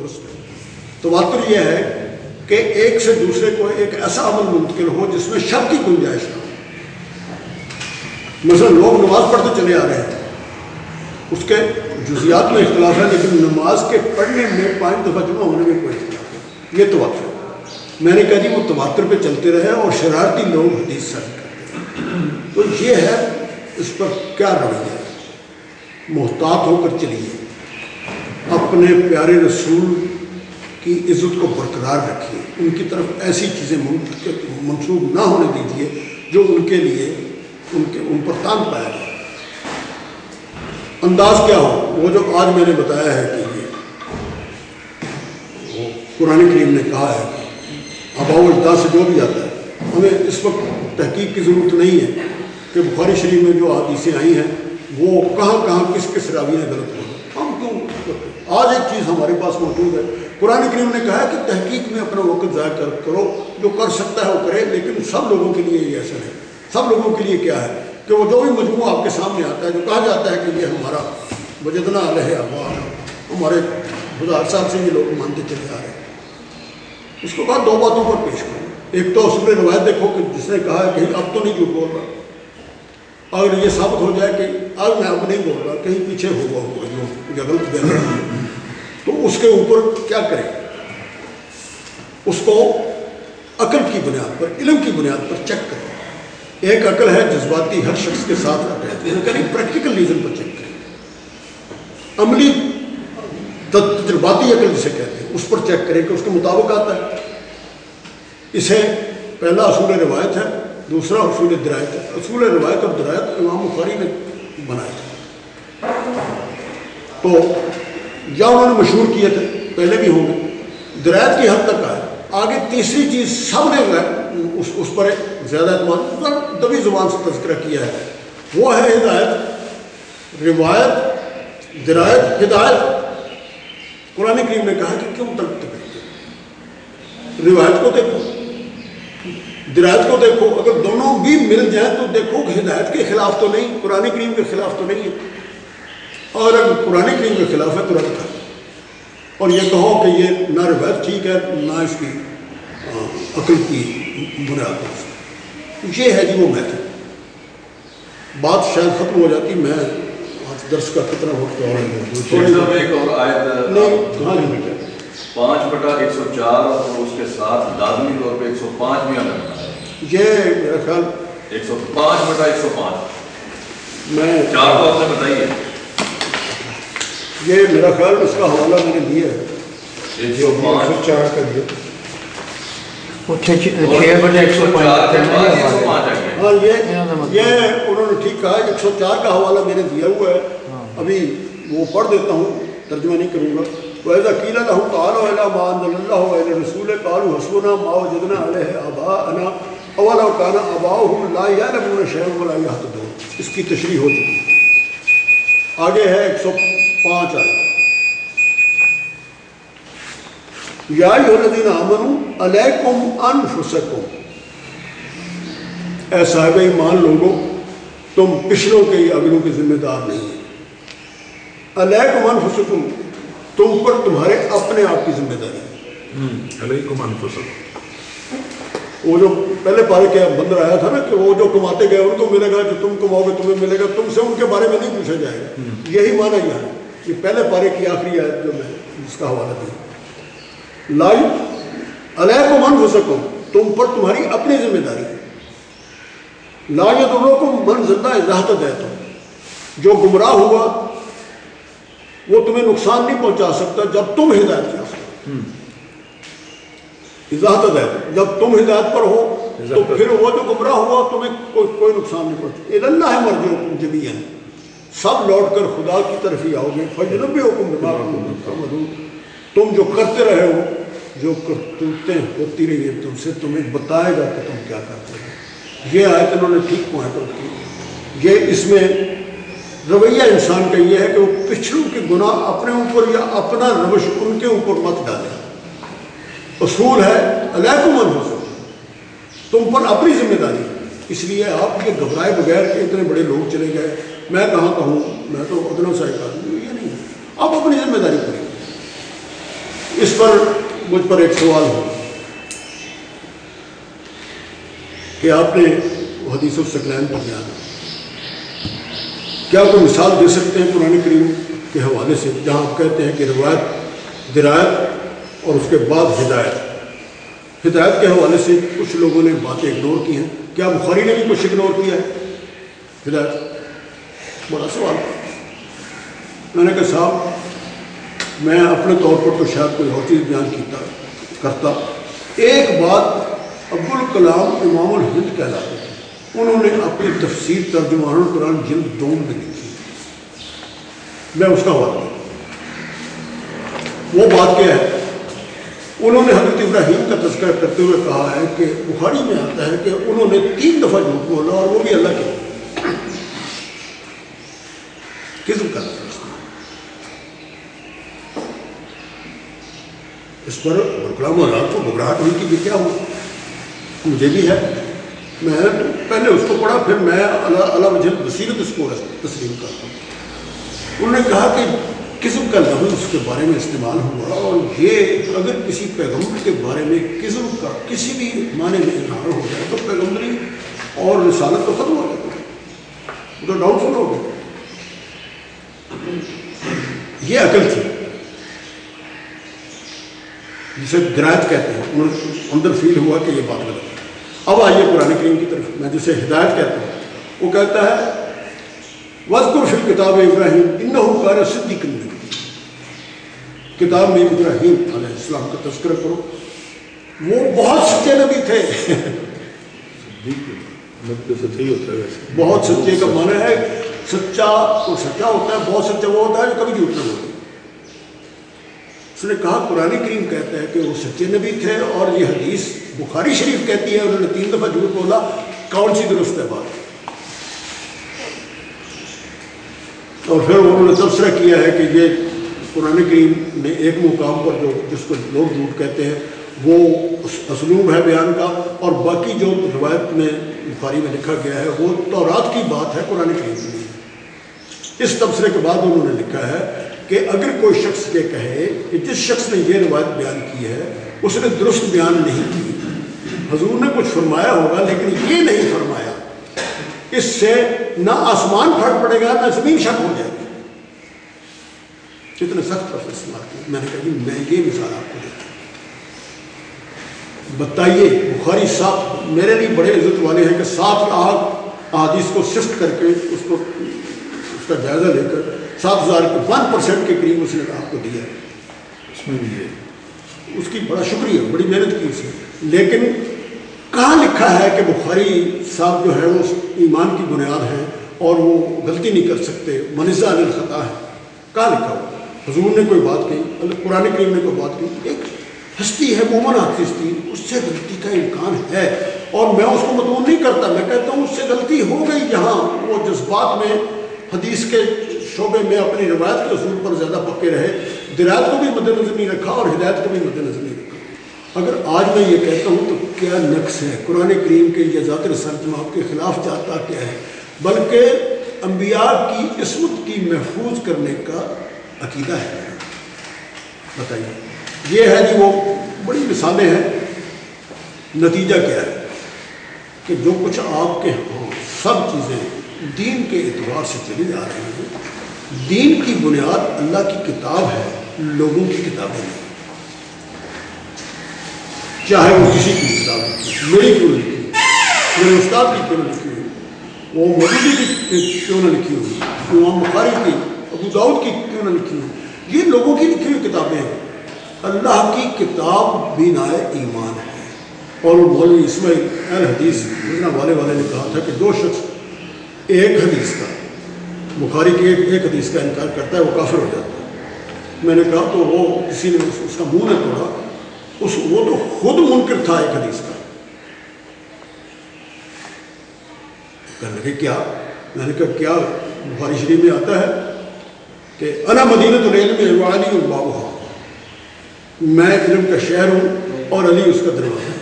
درست ہے۔ تواتر یہ ہے کہ ایک سے دوسرے کو ایک ایسا عمل منتقل ہو جس میں شک کی گنجائش نہ ہو۔ مثلا لوگ نماز پڑھتے چلے آ رہے ہیں۔ اس کے جزیات میں اختلاف ہے لیکن نماز کے پڑھنے میں پانچ دفعہ جمع ہونے میں کوئی اختلاف نہیں۔ یہ تواتر ہے۔ میں نے کہا جی وہ تواتر پہ چلتے رہے اور شرارتی لوگ حدیث سر۔ کرتے تو یہ ہے اس پر کیا رویہ محتاط ہو کر چلیے۔ اپنے پیارے رسول کی عزت کو برقرار رکھیے۔ ان کی طرف ایسی چیزیں منسوخ نہ ہونے دیجیے جو ان کے لیے ان کے ان پر تان پایا جائے۔ انداز کیا ہو؟ وہ جو آج میں نے بتایا ہے کہ یہ قرآن کریم نے کہا ہے کہ آبا و سے جو بھی آتا ہے، ہمیں اس وقت تحقیق کی ضرورت نہیں ہے کہ بخاری شریف میں جو حدیثیں آئی ہیں، وہ کہاں کہاں کس کس راویہ غلط آج ایک چیز ہمارے پاس موجود ہے۔ قرآن کریم نے کہا ہے کہ تحقیق میں اپنا وقت ضائع کرو۔ جو کر سکتا ہے وہ کرے، لیکن سب لوگوں کے لیے یہ ایسا ہے۔ سب لوگوں کے لیے کیا ہے؟ کہ وہ جو بھی مجموعہ آپ کے سامنے آتا ہے، جو کہا جاتا ہے کہ یہ ہمارا وجدنا علیہ ابار ہمارے خدا صاحب سے یہ لوگ مانتے چلے آ رہے ہیں۔ اس کے بعد دو باتوں پر پیش کروں ایک تو اس میں روایت دیکھو کہ جس نے کہا ہے کہیں اب تو نہیں جھوٹ بول رہا۔ اگر یہ ثابت ہو جائے کہ اب میں اب نہیں بول رہا، کہیں پیچھے ہوا ہوا جو غلط ہے۔ تو اس کے اوپر کیا کرے؟ اس کو عقل کی بنیاد پر، علم کی بنیاد پر چیک کرے۔ ایک عقل ہے، جذباتی ہر شخص کے ساتھ رہتے ہیں۔ کریں پریکٹیکل ریزن پر چیک کریں عملی تجرباتی عقل جسے کہتے ہیں، اس پر چیک کریں کہ اس کے مطابق آتا ہے۔ اسے پہلا اصول روایت ہے، دوسرا اصول درایت ہے۔ اصول روایت اور درایت امام بخاری نے بنایا تھا تو یا انہوں نے مشہور کیے تھے، پہلے بھی ہوں گے۔ درایت کی حد تک آئے۔ آگے تیسری چیز سب نے اس اس پر زیادہ اعتماد دبی زبان سے تذکرہ کیا ہے۔ وہ ہے ہدایت، روایت، درایت، ہدایت۔ قرآن کریم نے کہا کہ کیوں ترک کرتے روایت کو دیکھو، درایت کو دیکھو۔ اگر دونوں بھی مل جائیں تو دیکھو کہ ہدایت کے خلاف تو نہیں، قرآن کریم کے خلاف تو نہیں ہے۔ اور اگر قرآن کریم کے خلاف ہے تو رد کر اور یہ کہو کہ یہ نہ روایت ٹھیک ہے نہ اس کی عقل کی بنیاد یہ ہے جی وہ میتھڈ بات شاید ختم ہو جاتی میں آج درس کا کتنا وقت اور پانچ بٹا ایک سو چار اور اس کے ساتھ لازمی طور پہ ایک سو پانچ بھی ہمیں یہ میرا خیال ایک سو پانچ بٹا ایک سو پانچ۔ میں چار تو آپ نے بتائیے یہ میرا خیال اس کا حوالہ میں نے دیا ہے۔ چار کا دیا ہاں یہ یہ انہوں نے ٹھیک کہا ایک سو چار کا حوالہ میں نے دیا ہوا ہے۔ ابھی وہ پڑھ دیتا ہوں ترجمہ نہیں کروں گا۔ وَإِذَا قِيلَ لَهُمْ تَعَالَوْا إِلَىٰ مَا أَنزَلَ اللَّهُ وَإِلَى الرَّسُولِ قَالُوا حَسْبُنَا مَا وَجَدْنَا عَلَيْهِ آبَاءَنَا۔ أَوَلَوْ كَانَ آبَاؤُهُمْ لَا يَعْلَمُونَ شَيْئًا وَلَا يَهْتَدُونَ اس کی تشریح ہو چکی۔ آگے ہے ایک سو پانچ آئے۔ یا الذین آمنوا علیکم انفسکم۔ اے صاحب ایمان لوگوں تم پچھلوں کے اگلوں کے ذمہ دار نہیں ہیں۔ علیکم انفسکم تم پر تمہارے اپنے آپ کی ذمہ داری۔ ہے علیکم انفسکم۔ وہ جو پہلے پارے کے بندر آیا تھا نا کہ وہ جو کماتے گئے ان کو ملے گا جو تم کماؤ گے تمہیں ملے گا تم سے ان کے بارے میں نہیں پوچھا جائے گا۔ یہی مانا یہاں یہ پہلے پارے کی آخری آیت جو میں جس کا حوالہ دیا لائی علیکم انفسکم تم پر تمہاری اپنی ذمہ داری ہے۔ لا یدرکم من زندہ اجازت ہے تم جو گمراہ ہوا وہ تمہیں نقصان نہیں پہنچا سکتا جب تم ہدایت کیا سکتے اجازت ہے جب تم ہدایت پر ہو تو پھر وہ جو گمراہ ہوا تمہیں کوئی کوئی نقصان نہیں پہنچا۔ اللہ ہے مرضی حکم جبھی ہے سب لوٹ کر خدا کی طرف ہی آؤ گے۔ فجنب حکم تم جو کرتے رہے ہو، جو کرتوتیں ہوتی رہی ہیں، تم سے تمہیں بتائے گا کہ تم کیا کرتے ہو۔ یہ آیت انہوں نے ٹھیک پوائنٹ آؤٹ کی۔ یہ اس میں رویہ انسان کا یہ ہے کہ وہ پچھلوں کے گناہ اپنے اوپر یا اپنا روش ان کے اوپر مت ڈالے۔ اصول ہے، علیکم انفسکم تم پر اپنی ذمہ داری ہے۔ اس لیے آپ یہ گھبرائے بغیر کہ اتنے بڑے لوگ چلے گئے، میں کہاں کہوں؟ میں تو ادنا سا ہوں یہ نہیں آپ اپنی ذمہ داری کریں۔ اس پر مجھ پر ایک سوال ہو کہ آپ نے حدیث السکلین پر بیان کیا کوئی مثال دے سکتے ہیں قرآن کریم کے حوالے سے، جہاں آپ کہتے ہیں کہ روایت، درایت اور اس کے بعد ہدایت؟ ہدایت کے حوالے سے کچھ لوگوں نے باتیں اگنور کی ہیں۔ کیا بخاری نے بھی کچھ اگنور کیا ہے؟ ہدایت، بڑا سوال۔ میں نے کہا، صاحب، میں اپنے طور پر تو شاید کوئی اور چیز بیان کیتا، کرتا۔ ایک بات ابوالکلام امام الہند کہلاتے ہیں۔ انہوں نے اپنی تفسیر ترجمان القرآن جلد دوم میں لکھی۔ میں اس کا حوالہ وہ بات کیا ہے؟ انہوں نے حضرت ابراہیم کا تذکرہ کرتے ہوئے کہا ہے کہ بخاری میں آتا ہے کہ انہوں نے تین دفعہ جھوٹ بولا اور وہ بھی اللہ کے قسم کا اس پر غلام اور کو گھبراہٹ ہوئی کہ یہ کیا ہوا؟ مجھے بھی ہے۔ میں پہلے اس کو پڑھا، پھر میں اللہ اللہ وجل بصیرت اس کو تسلیم کرتا ہوں۔ انہوں نے کہا کہ کا لفظ اس کے بارے میں استعمال ہوا اور یہ اگر کسی پیغمبر کے بارے میں قسم کا کسی بھی معنی میں اظہار ہو جائے تو پیغمبری اور رسالت تو ختم ہو جاتا ہے۔ تو ڈاؤٹ فل ہو گیا۔ یہ عقل تھی۔ جسے درایت کہتے ہیں۔ انہوں نے اندر فیل ہوا کہ یہ بات غلط ہے۔ اب آئیے قرآن کریم کی طرف۔ میں جسے ہدایت کہتا ہوں۔ وہ کہتا ہے وزقر فی کتاب ابراہیم انہو کار کتاب میں ابراہیم علیہ السلام کا تذکرہ کرو۔ وہ بہت سچے نبی تھے۔ بہت سچے کا معنی ہے سچا تو سچا ہوتا ہے بہت سچا وہ ہوتا ہے جو کبھی جھوٹ نہ ہوتا اس نے کہا قرآن کریم کہتا ہے کہ وہ سچے نبی تھے اور یہ حدیث بخاری شریف کہتی ہے انہوں نے تین دفعہ جھوٹ بولا۔ کون سی درست ہے بات؟ اور پھر انہوں نے تبصرہ کیا ہے کہ یہ قرآن کریم نے ایک مقام پر جو جس کو لوگ جھوٹ کہتے ہیں، وہ اسلوب ہے بیان کا، اور باقی جو روایت میں بخاری میں لکھا گیا ہے، وہ تورات کی بات ہے، قرآن کریم کی۔ اس تبصرے کے بعد انہوں نے لکھا ہے کہ اگر کوئی شخص یہ کہے کہ جس شخص نے یہ روایت بیان کی ہے، اس نے درست بیان نہیں کی۔ حضور نے کچھ فرمایا ہوگا، لیکن یہ نہیں فرمایا۔ اس سے نہ آسمان پھٹ پڑے گا، نہ زمین شک ہو جائے گی۔ اتنے سخت لفظ استعمال کیا میں نے کہا جی میں یہ مثال آپ کو دیتا ہوں بتائیے بخاری صاحب میرے لیے بڑے عزت والے ہیں کہ سات لاکھ احادیث کو سفٹ کر کے اس کو اس کا جائزہ لے کر سات ہزار کے ون پرسینٹ کے قریب اس نے آپ کو دیا۔ اس میں بھی ہے اس کی بڑا شکریہ بڑی محنت کی اس نے۔ لیکن کہاں لکھا ہے کہ بخاری صاحب جو ہے وہ ایمان کی بنیاد ہے اور وہ غلطی نہیں کر سکتے؟ منزہ الخطا ہے۔ کہاں لکھا ہوا؟ حضور نے کوئی بات کہی قرآن کریم نے کوئی بات کہی، ایک ہستی ہے، مومن ہستی، اس سے غلطی کا امکان ہے۔ اور میں اس کو متون نہیں کرتا، میں کہتا ہوں اس سے غلطی ہو گئی جہاں وہ جذبات میں، حدیث کے شعبے میں، اپنی روایت کے اصول پر زیادہ پکے رہے۔ درایت کو بھی مد نظر نہیں رکھا اور ہدایت کو بھی مد نظر نہیں رکھا۔ اگر آج میں یہ کہتا ہوں تو کیا نقص ہے؟ قرآن کریم کے یہ ذات رسالت کے خلاف جاتا کیا ہے؟ بلکہ انبیاء کی عصمت کی محفوظ کرنے کا عقیدہ ہے۔ بتائیے۔ یہ ہے جی وہ بڑی مثالیں ہیں۔ نتیجہ کیا ہے؟ کہ جو کچھ آپ کے ہاں سب چیزیں دین کے اعتبار سے چلی جا رہی ہیں، دین کی بنیاد اللہ کی کتاب ہے، لوگوں کی کتابیں نہیں چاہے وہ کسی کی کتاب لکھی میری کیوں لکھی میرے استاد کی کیوں لکھی ہوئی وہ مودودی کی کیوں نہ لکھی ہوئی امام بخاری کی ابو داؤد کی کیوں نہ لکھی ہوئی یہ لوگوں کی لکھی ہوئی کتابیں ہیں۔ اللہ کی کتاب بینائے ایمان ہے۔ اور مولوی اسماعیل اہل حدیث گزنا والے والے نے کہا تھا کہ دو شخص ایک حدیث کا، بخاری کی ایک ایک حدیث کا انکار کرتا ہے، وہ کافر ہو جاتا ہے۔ میں نے کہا تو وہ کسی نے اس کا منہ نے توڑا، اس وہ تو خود منکر تھا ایک حدیث کا۔ کہنے لگے، کیا؟ میں نے کہا، کیا؟ بخاری شریف میں آتا ہے کہ انا مدینہ تو میں علی البابا میں علم کا شہر ہوں اور علی اس کا دروازہ ہے۔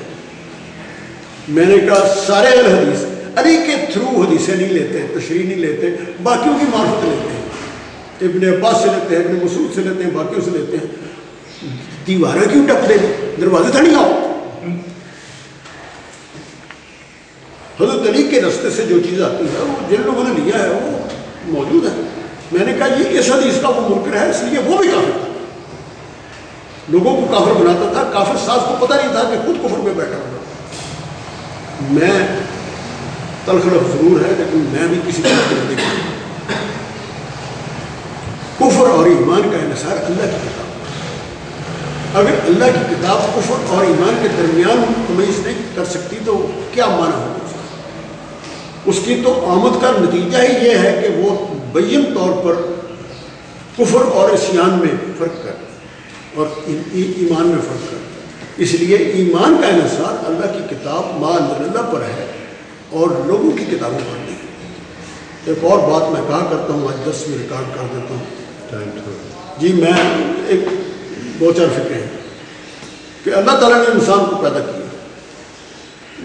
میں نے کہا سارے الحدیث علی کے تھرو حدیثیں نہیں لیتے، تشریح نہیں لیتے، باقیوں کی معرفت لیتے ہیں۔ ابن عباس سے لیتے ہیں، ابن مسعود سے لیتے ہیں، باقیوں سے لیتے ہیں۔ دیواریں کیوں ٹپ دے دروازے تھا نہیں آؤ حضرت علی کے رستے سے جو چیز آتی ہے، وہ جن لوگوں نے لیا ہے، وہ موجود ہے۔ میں نے کہا یہ اس حدیث کا وہ منکر ہے، اس لیے وہ بھی کافر تھا۔ لوگوں کو کافر بناتا تھا، کافر ساز کو پتہ نہیں تھا کہ خود کفر میں بیٹھا ہوا۔ میں تلخلف ضرور ہے، لیکن میں بھی کسی طرح کے نہیں کفر اور ایمان کا انحصار اللہ کی کتاب اگر اللہ کی کتاب کفر اور ایمان کے درمیان تمیز نہیں کر سکتی تو کیا معنی ہوگا؟ اس کی تو آمد کا نتیجہ ہی یہ ہے کہ وہ بین طور پر کفر اور اسیان میں فرق کر اور ای- ای- ایمان میں فرق کر اس لیے ایمان کا انحصار اللہ کی کتاب ما اللہ پر ہے اور لوگوں کی کتابوں پر نہیں۔ ایک اور بات میں کہا کرتا ہوں آج دس میں ریکارڈ کر دیتا ہوں۔ جی میں ایک دو چار فکریں ہیں کہ اللہ تعالیٰ نے انسان کو پیدا کیا۔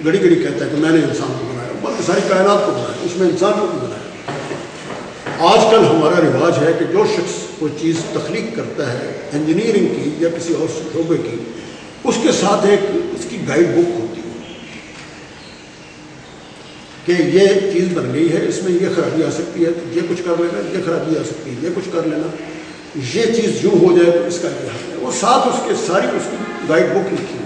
گھڑی گھڑی کہتا ہے کہ میں نے انسان کو ساری کائنات کو بنایا اس میں انسان کو بھی بنایا آج کل ہمارا رواج ہے کہ جو شخص کوئی چیز تخلیق کرتا ہے، انجینئرنگ کی یا کسی اور شعبے کی، اس کے ساتھ ایک اس کی گائیڈ بک ہوتی ہے کہ یہ چیز بن گئی ہے، اس میں یہ خرابی آ سکتی ہے، تو یہ کچھ کر لینا، یہ خرابی آ سکتی ہے، یہ کچھ کر لینا۔ یہ چیز یوں ہو جائے تو اس کا یہ حل ہے۔ وہ ساتھ اس کے ساری اس کی گائیڈ بک لکھی ہے۔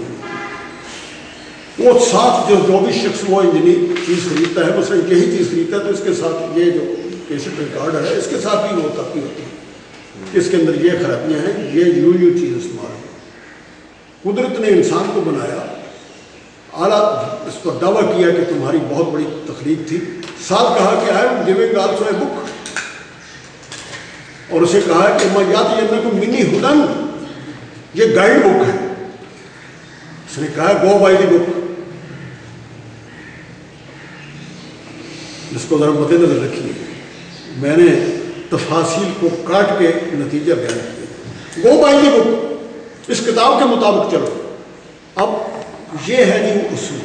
وہ ساتھ جو جو بھی شخص وہ انجینئر چیز خریدتا ہے مثلا یہی چیز خریدتا ہے تو اس کے ساتھ یہ جو کیسٹ ریکارڈر ہے اس کے ساتھ بھی وہ کاپی ہوتی ہے اس کے اندر یہ خرابیاں ہیں یہ یوں یوں چیز استعمال ہے قدرت نے انسان کو بنایا اعلیٰ اس پر دعویٰ کیا کہ تمہاری بہت بڑی تخلیق تھی ساتھ کہا کہ I am giving also a book اور اسے کہا کہ میں یاد یہ کو منی ہدن یہ گائیڈ بک ہے اس نے کہا گو بائی دی بک جس کو ذرا مد نظر رکھیے۔ میں نے تفاصیل کو کاٹ کے نتیجہ بیان کیا۔ گو بائی دی بک اس کتاب کے مطابق چلو۔ اب یہ ہے جی وہ اصول۔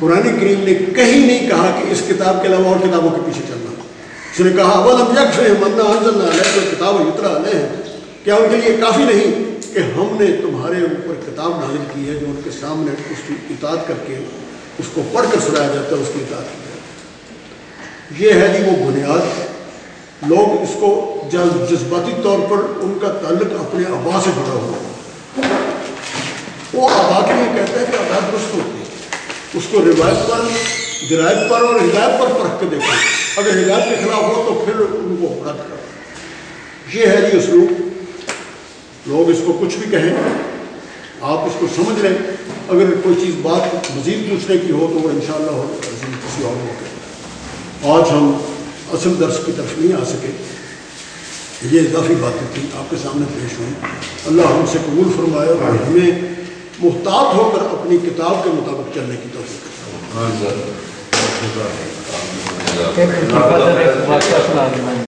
قرآن کریم نے کہیں نہیں کہا کہ اس کتاب کے علاوہ اور کتابوں کے پیچھے چلنا۔ اس نے کہا اول ہم یک سے منا انزلنا علیہ کتاب اترا علیہ۔ ہیں کیا ان کے لیے کافی نہیں کہ ہم نے تمہارے اوپر کتاب نازل کی ہے جو ان کے سامنے اس کی اطاعت کر کے اس کو پڑھ کر سنایا جاتا ہے، اس کی اطاعت کی۔ یہ ہے جی وہ بنیاد، لوگ اس کو جذباتی طور پر ان کا تعلق اپنے آبا سے جڑا ہوا ہے۔ وہ آبا کے لیے کہتا ہے کہ آبا درست ہوتی ہے۔ اس کو روایت پر، درایت پر اور ہدایت پر پرکھ کے دیکھیں اگر ہدایت کے خلاف ہو تو پھر ان کو رد کرو۔ یہ ہے جی اسلوب۔ لوگ اس کو کچھ بھی کہیں، آپ اس کو سمجھ لیں۔ اگر کوئی چیز بات مزید پوچھنے کی ہو تو وہ انشاءاللہ ہو کسی اور موقع آج ہم اصل درس کی طرف نہیں آ سکے۔ یہ اضافی باتیں تھیں آپ کے سامنے پیش ہوئی اللہ ہم سے قبول فرمائے اور ہمیں محتاط ہو کر اپنی کتاب کے مطابق چلنے کی توفیق عطا فرمائے۔